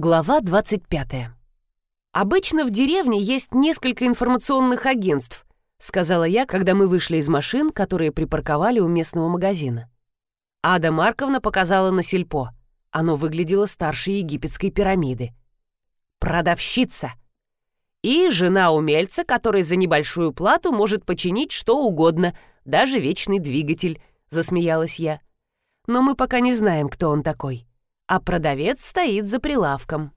Глава 25. «Обычно в деревне есть несколько информационных агентств», сказала я, когда мы вышли из машин, которые припарковали у местного магазина. Ада Марковна показала на сельпо. Оно выглядело старше египетской пирамиды. «Продавщица!» И жена умельца, который за небольшую плату может починить что угодно, даже вечный двигатель, засмеялась я. Но мы пока не знаем, кто он такой а продавец стоит за прилавком.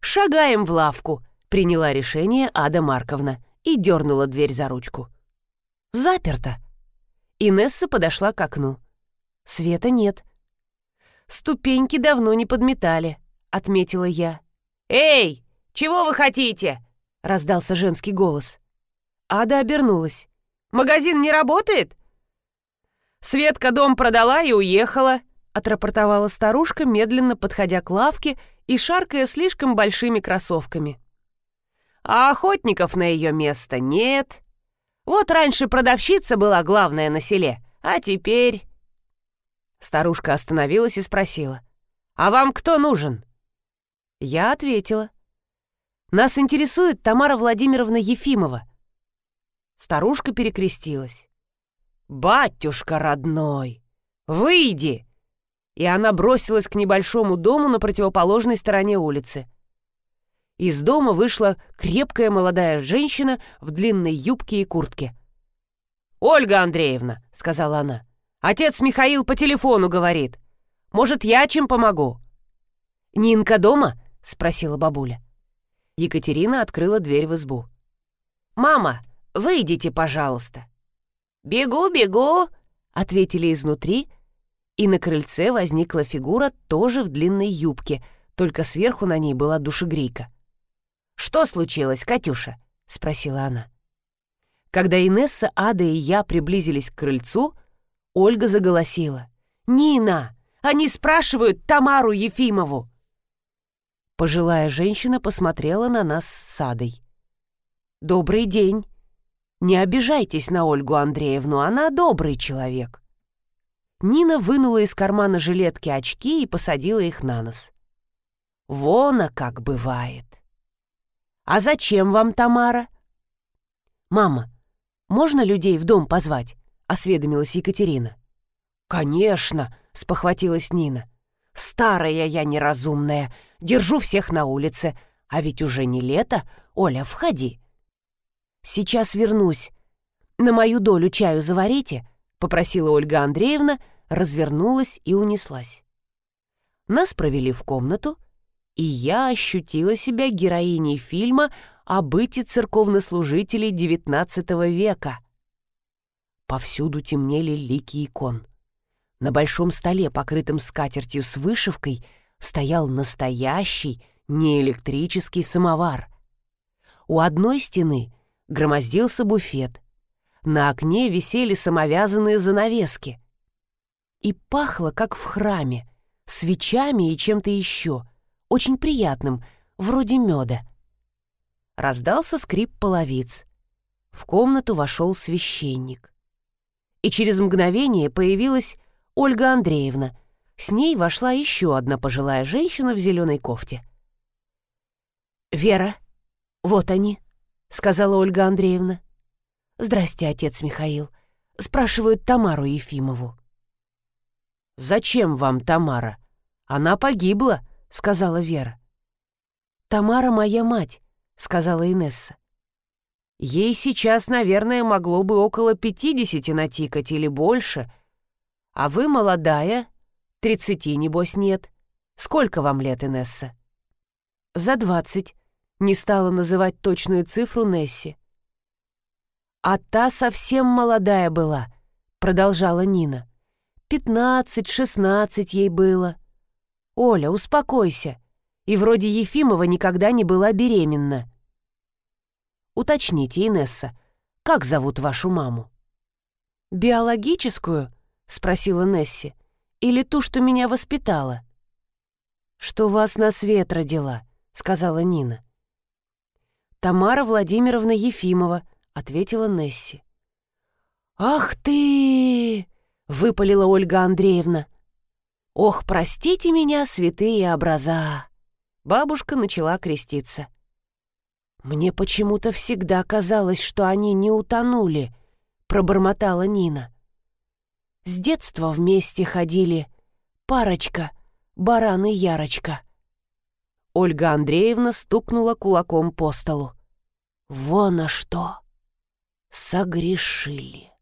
«Шагаем в лавку», — приняла решение Ада Марковна и дернула дверь за ручку. «Заперто». Инесса подошла к окну. «Света нет». «Ступеньки давно не подметали», — отметила я. «Эй, чего вы хотите?» — раздался женский голос. Ада обернулась. «Магазин не работает?» Светка дом продала и уехала отрапортовала старушка, медленно подходя к лавке и шаркая слишком большими кроссовками. А охотников на ее место нет. Вот раньше продавщица была главная на селе, а теперь... Старушка остановилась и спросила. «А вам кто нужен?» Я ответила. «Нас интересует Тамара Владимировна Ефимова». Старушка перекрестилась. «Батюшка родной, выйди!» И она бросилась к небольшому дому на противоположной стороне улицы. Из дома вышла крепкая молодая женщина в длинной юбке и куртке. «Ольга Андреевна», — сказала она, — «отец Михаил по телефону говорит. Может, я чем помогу?» «Нинка дома?» — спросила бабуля. Екатерина открыла дверь в избу. «Мама, выйдите, пожалуйста». «Бегу, бегу», — ответили изнутри, и на крыльце возникла фигура тоже в длинной юбке, только сверху на ней была душегрейка. «Что случилось, Катюша?» — спросила она. Когда Инесса, Ада и я приблизились к крыльцу, Ольга заголосила. «Нина! Они спрашивают Тамару Ефимову!» Пожилая женщина посмотрела на нас с Адой. «Добрый день! Не обижайтесь на Ольгу Андреевну, она добрый человек!» Нина вынула из кармана жилетки очки и посадила их на нос. «Вон, а как бывает!» «А зачем вам, Тамара?» «Мама, можно людей в дом позвать?» — осведомилась Екатерина. «Конечно!» — спохватилась Нина. «Старая я неразумная, держу всех на улице, а ведь уже не лето. Оля, входи!» «Сейчас вернусь. На мою долю чаю заварите?» — попросила Ольга Андреевна, развернулась и унеслась. Нас провели в комнату, и я ощутила себя героиней фильма о быте церковнослужителей XIX века. Повсюду темнели лики икон. На большом столе, покрытом скатертью с вышивкой, стоял настоящий неэлектрический самовар. У одной стены громоздился буфет — на окне висели самовязанные занавески. И пахло, как в храме, свечами и чем-то еще, очень приятным, вроде меда. Раздался скрип половиц. В комнату вошел священник. И через мгновение появилась Ольга Андреевна. С ней вошла еще одна пожилая женщина в зеленой кофте. «Вера, вот они», — сказала Ольга Андреевна. «Здрасте, отец Михаил. Спрашивают Тамару Ефимову». «Зачем вам Тамара? Она погибла», — сказала Вера. «Тамара моя мать», — сказала Инесса. «Ей сейчас, наверное, могло бы около пятидесяти натикать или больше. А вы молодая, тридцати, небось, нет. Сколько вам лет, Инесса?» «За двадцать», — не стала называть точную цифру Несси. «А та совсем молодая была», — продолжала Нина. «Пятнадцать, шестнадцать ей было». «Оля, успокойся. И вроде Ефимова никогда не была беременна». «Уточните, Инесса, как зовут вашу маму?» «Биологическую?» — спросила Несси. «Или ту, что меня воспитала?» «Что вас на свет родила?» — сказала Нина. «Тамара Владимировна Ефимова», ответила Несси. «Ах ты!» — выпалила Ольга Андреевна. «Ох, простите меня, святые образа! Бабушка начала креститься. «Мне почему-то всегда казалось, что они не утонули», — пробормотала Нина. «С детства вместе ходили. Парочка, баран и Ярочка». Ольга Андреевна стукнула кулаком по столу. «Вон а что! Согрешили!»